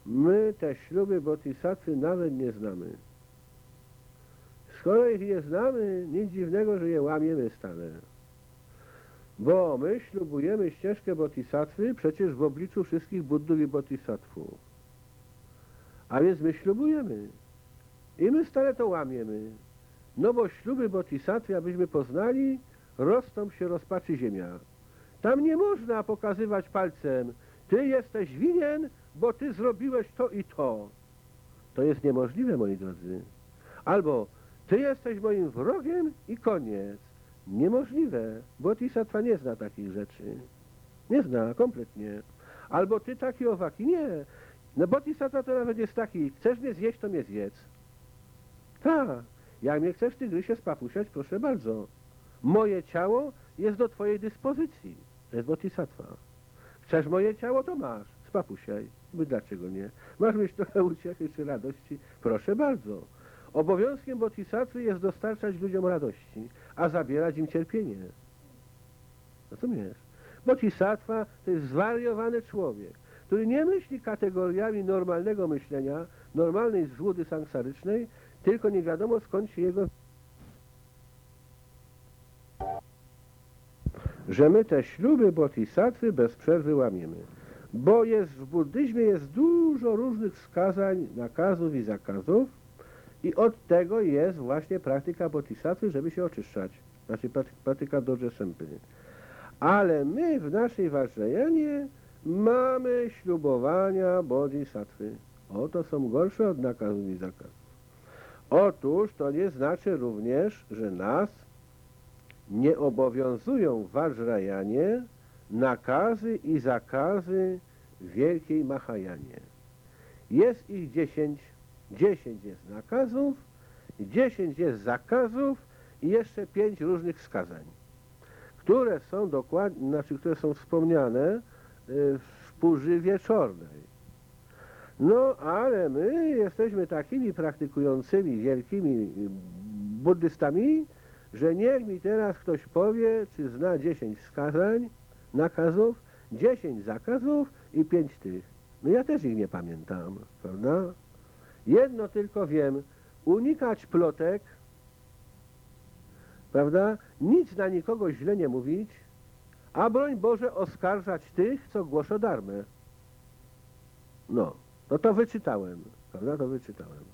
My te śluby bodhisattwy nawet nie znamy. Skoro ich nie znamy, nic dziwnego, że je łamiemy stale. Bo my ślubujemy ścieżkę bodhisattwy przecież w obliczu wszystkich buddów i bodhisattwów. A więc my ślubujemy. I my stale to łamiemy. No bo śluby bodhisattwy, abyśmy poznali, rozstąp się rozpaczy ziemia. Tam nie można pokazywać palcem, ty jesteś winien, bo ty zrobiłeś to i to. To jest niemożliwe, moi drodzy. Albo ty jesteś moim wrogiem i koniec. Niemożliwe. Bodhisattva nie zna takich rzeczy. Nie zna, kompletnie. Albo ty taki owaki. Nie. No Bodhisattva to nawet jest taki, chcesz mnie zjeść, to mnie zjedz. Tak. Jak mnie chcesz tygrysie spapusiać, proszę bardzo. Moje ciało jest do twojej dyspozycji. To jest Bodhisattva. Chcesz moje ciało, to masz. Spapusiaj. By dlaczego nie? Masz mieć trochę uciechy czy radości? Proszę bardzo. Obowiązkiem bodhisattwy jest dostarczać ludziom radości, a zabierać im cierpienie. Rozumiesz? Bodhisattva to jest zwariowany człowiek, który nie myśli kategoriami normalnego myślenia, normalnej złudy sangsarycznej, tylko nie wiadomo skąd się jego... Że my te śluby bodhisattwy bez przerwy łamiemy. Bo jest w buddyzmie jest dużo różnych wskazań, nakazów i zakazów, i od tego jest właśnie praktyka bodhisattwy, żeby się oczyszczać. Znaczy praktyka doje sempy. Ale my w naszej Vajrayanie mamy ślubowania bodhisattwy. Oto są gorsze od nakazów i zakazów. Otóż to nie znaczy również, że nas nie obowiązują w nakazy i zakazy wielkiej Mahajanie. Jest ich dziesięć 10 jest nakazów, 10 jest zakazów i jeszcze 5 różnych wskazań, które są dokładnie, znaczy, które są wspomniane y, w Purzy Wieczornej. No, ale my jesteśmy takimi praktykującymi wielkimi buddystami, że niech mi teraz ktoś powie, czy zna 10 wskazań, nakazów, 10 zakazów i 5 tych. No ja też ich nie pamiętam, prawda? Jedno tylko wiem, unikać plotek, prawda? Nic na nikogo źle nie mówić, a broń Boże oskarżać tych, co głoszą darmę. No, to to wyczytałem, prawda? To wyczytałem.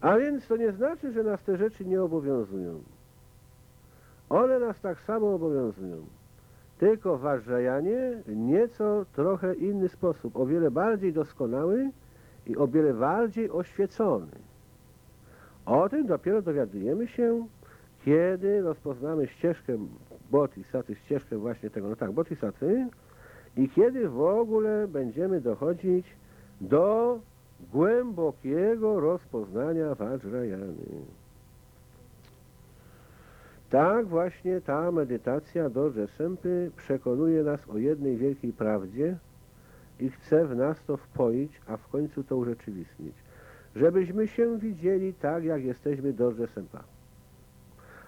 A więc to nie znaczy, że nas te rzeczy nie obowiązują. One nas tak samo obowiązują. Tylko w Warżajanie nieco trochę inny sposób, o wiele bardziej doskonały, i o wiele bardziej oświecony. O tym dopiero dowiadujemy się, kiedy rozpoznamy ścieżkę bodhisattwy, ścieżkę właśnie tego, no tak, bodhisattwy i kiedy w ogóle będziemy dochodzić do głębokiego rozpoznania Vajrayany. Tak właśnie ta medytacja do Sempy przekonuje nas o jednej wielkiej prawdzie, i chce w nas to wpoić, a w końcu to urzeczywistnić. Żebyśmy się widzieli tak, jak jesteśmy dobrze sępa.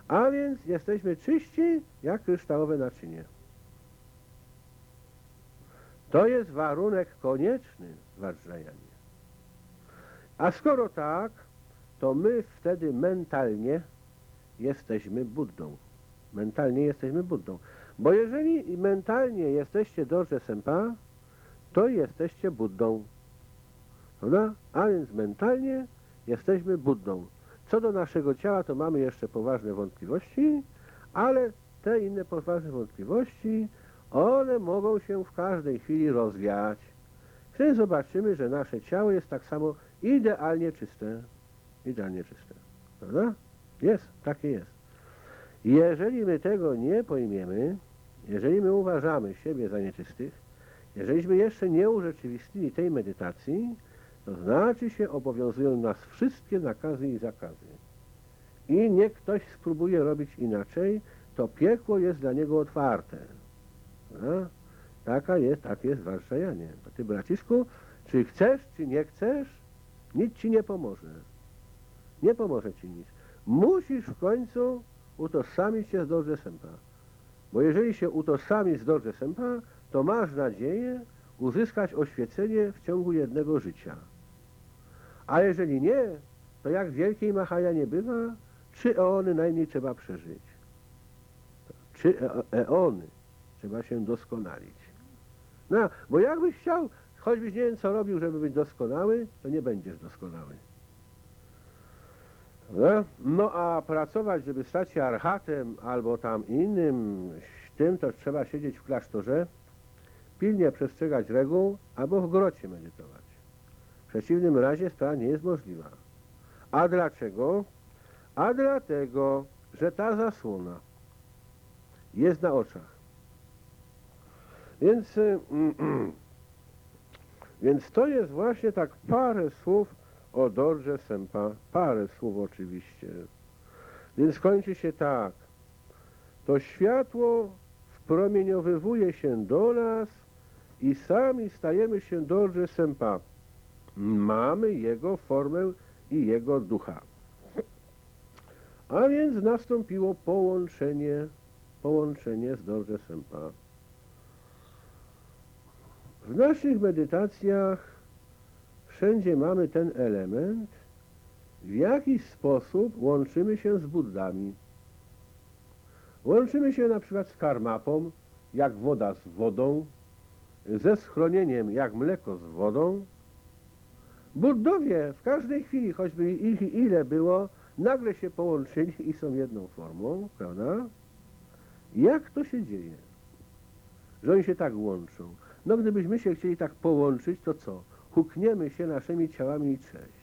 A więc jesteśmy czyści jak kryształowe naczynie. To jest warunek konieczny w Vajrayanie. A skoro tak, to my wtedy mentalnie jesteśmy Buddą. Mentalnie jesteśmy Buddą. Bo jeżeli mentalnie jesteście dobrze sępa, to jesteście Buddą. Prawda? A więc mentalnie jesteśmy Buddą. Co do naszego ciała, to mamy jeszcze poważne wątpliwości, ale te inne poważne wątpliwości, one mogą się w każdej chwili rozwiać. Wtedy zobaczymy, że nasze ciało jest tak samo idealnie czyste. Idealnie czyste. Prawda? Jest, takie jest. Jeżeli my tego nie pojmiemy, jeżeli my uważamy siebie za nieczystych, Jeżeliśmy jeszcze nie urzeczywistnili tej medytacji, to znaczy się obowiązują nas wszystkie nakazy i zakazy. I niech ktoś spróbuje robić inaczej, to piekło jest dla niego otwarte. Taka jest, tak jest warsza Janie. A ty, bracisku, czy chcesz, czy nie chcesz, nic ci nie pomoże. Nie pomoże ci nic. Musisz w końcu utożsamić się z Dorze Sempa. Bo jeżeli się utożsamisz z Dorze Sempa, to masz nadzieję uzyskać oświecenie w ciągu jednego życia. A jeżeli nie, to jak wielkiej Mahaja nie bywa, trzy eony najmniej trzeba przeżyć. Trzy e- eony trzeba się doskonalić. No, bo jakbyś chciał, choćbyś nie wiem co robił, żeby być doskonały, to nie będziesz doskonały. Prawda? No a pracować, żeby stać się archatem albo tam innym, tym to trzeba siedzieć w klasztorze, pilnie przestrzegać reguł albo w grocie medytować. W przeciwnym razie sprawa nie jest możliwa. A dlaczego? A dlatego, że ta zasłona jest na oczach. Więc, y, więc to jest właśnie tak parę słów o Dorze Sempa, parę słów oczywiście. Więc kończy się tak. To światło wpromieniowywuje się do nas i sami stajemy się Dorze Sempa. Mamy Jego formę i Jego ducha. A więc nastąpiło połączenie, połączenie z Dorze Sempa. W naszych medytacjach wszędzie mamy ten element, w jakiś sposób łączymy się z Buddami. Łączymy się na przykład z karmapą, jak woda z wodą, ze schronieniem, jak mleko z wodą. Buddowie w każdej chwili, choćby ich ile było, nagle się połączyli i są jedną formą, prawda? Jak to się dzieje? Że oni się tak łączą. No gdybyśmy się chcieli tak połączyć, to co? Hukniemy się naszymi ciałami i cześć.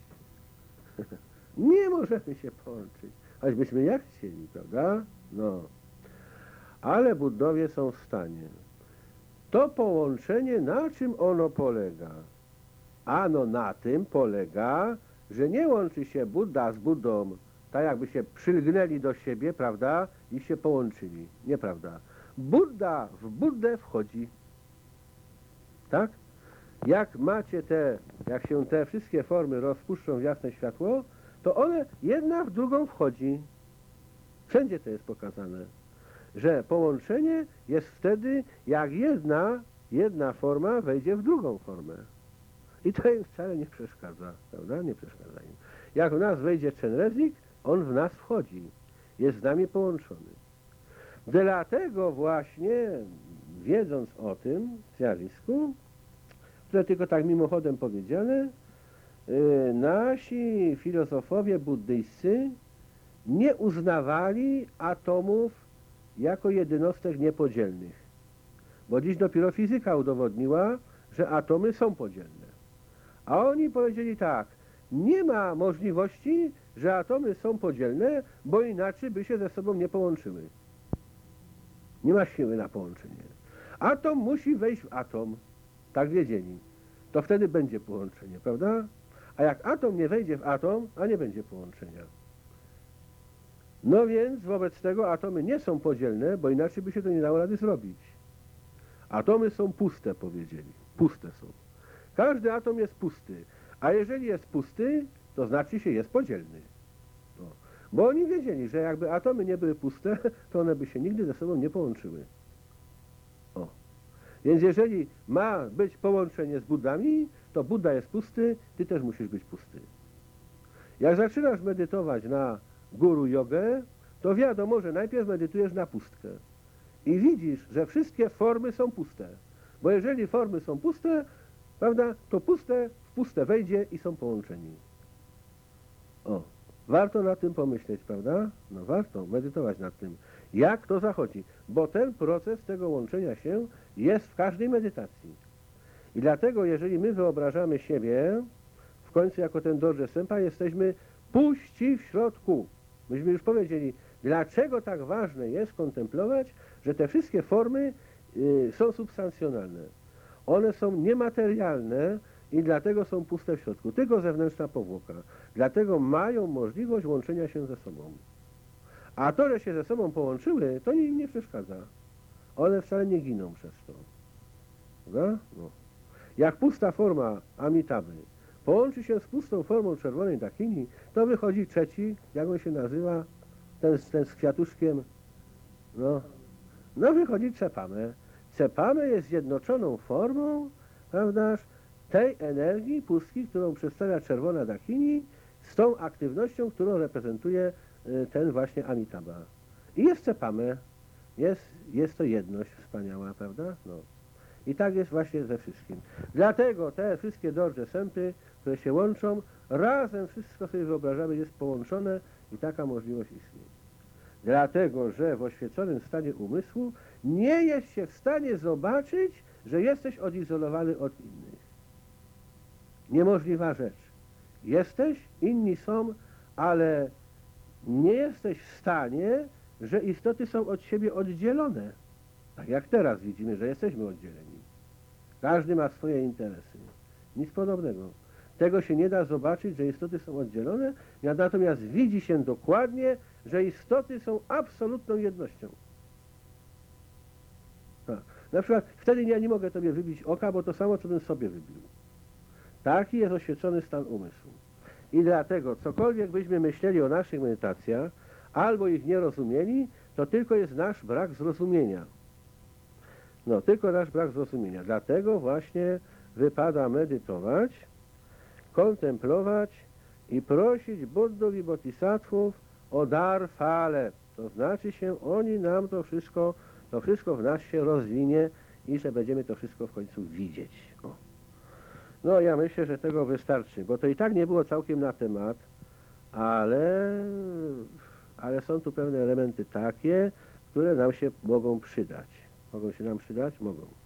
Nie możemy się połączyć, choćbyśmy jak chcieli, prawda? No. Ale Buddowie są w stanie. To połączenie, na czym ono polega? Ano na tym polega, że nie łączy się Buddha z Buddą, tak jakby się przylgnęli do siebie, prawda, i się połączyli. Nieprawda. Buddha w Buddę wchodzi. Tak? Jak macie te, jak się te wszystkie formy rozpuszczą w jasne światło, to one jedna w drugą wchodzi. Wszędzie to jest pokazane, że połączenie jest wtedy, jak jedna, jedna forma wejdzie w drugą formę. I to im wcale nie przeszkadza, prawda? Nie przeszkadza im. Jak w nas wejdzie Czenrezik, on w nas wchodzi. Jest z nami połączony. Dlatego właśnie, wiedząc o tym zjawisku, które tylko tak mimochodem powiedziane, yy, nasi filozofowie buddyjscy nie uznawali atomów jako jednostek niepodzielnych. Bo dziś dopiero fizyka udowodniła, że atomy są podzielne. A oni powiedzieli tak, nie ma możliwości, że atomy są podzielne, bo inaczej by się ze sobą nie połączyły. Nie ma siły na połączenie. Atom musi wejść w atom. Tak wiedzieli. To wtedy będzie połączenie, prawda? A jak atom nie wejdzie w atom, a nie będzie połączenia. No więc wobec tego atomy nie są podzielne, bo inaczej by się to nie dało rady zrobić. Atomy są puste, powiedzieli. Puste są. Każdy atom jest pusty. A jeżeli jest pusty, to znaczy się jest podzielny. No. Bo oni wiedzieli, że jakby atomy nie były puste, to one by się nigdy ze sobą nie połączyły. Więc jeżeli ma być połączenie z Buddami, to Buddha jest pusty, ty też musisz być pusty. Jak zaczynasz medytować na guru jogę, to wiadomo, że najpierw medytujesz na pustkę. I widzisz, że wszystkie formy są puste. Bo jeżeli formy są puste, prawda, to puste w puste wejdzie i są połączeni. O, warto nad tym pomyśleć, prawda? No warto medytować nad tym. Jak to zachodzi? Bo ten proces tego łączenia się jest w każdej medytacji. I dlatego, jeżeli my wyobrażamy siebie, w końcu jako ten Dorje Sempa, jesteśmy puści w środku. Myśmy już powiedzieli, dlaczego tak ważne jest kontemplować, że te wszystkie formy y, są substancjonalne. One są niematerialne i dlatego są puste w środku. Tylko zewnętrzna powłoka. Dlatego mają możliwość łączenia się ze sobą. A to, że się ze sobą połączyły, to im nie przeszkadza. One wcale nie giną przez to. Prawda? No. Jak pusta forma Amitaby połączy się z pustą formą czerwonej dakini, to wychodzi trzeci, jak on się nazywa, ten, ten z kwiatuszkiem, no, no wychodzi Cepame. Cepame jest zjednoczoną formą, prawdaż, tej energii pustki, którą przedstawia czerwona dakini, z tą aktywnością, którą reprezentuje y, ten właśnie Amitabha. I jest Cepame, jest, jest to jedność wspaniała, prawda? No. I tak jest właśnie ze wszystkim. Dlatego te wszystkie dorze sępy, które się łączą, razem wszystko sobie wyobrażamy, jest połączone i taka możliwość istnieje. Dlatego, że w oświeconym stanie umysłu nie jest się w stanie zobaczyć, że jesteś odizolowany od innych. Niemożliwa rzecz. Jesteś, inni są, ale nie jesteś w stanie, że istoty są od siebie oddzielone. Tak jak teraz widzimy, że jesteśmy oddzieleni. Każdy ma swoje interesy. Nic podobnego. Tego się nie da zobaczyć, że istoty są oddzielone, natomiast widzi się dokładnie, że istoty są absolutną jednością. Tak. Na przykład wtedy ja nie mogę tobie wybić oka, bo to samo, co bym sobie wybił. Taki jest oświecony stan umysłu. I dlatego, cokolwiek byśmy myśleli o naszych medytacjach, albo ich nie rozumieli, to tylko jest nasz brak zrozumienia. No, tylko nasz brak zrozumienia. Dlatego właśnie wypada medytować, kontemplować i prosić Buddów i Bodhisattvów o dar fale. To znaczy się, oni nam to wszystko, to wszystko w nas się rozwinie i że będziemy to wszystko w końcu widzieć. O. No ja myślę, że tego wystarczy, bo to i tak nie było całkiem na temat, ale, ale są tu pewne elementy takie, które nam się mogą przydać. Mogą się nam przydać? Mogą.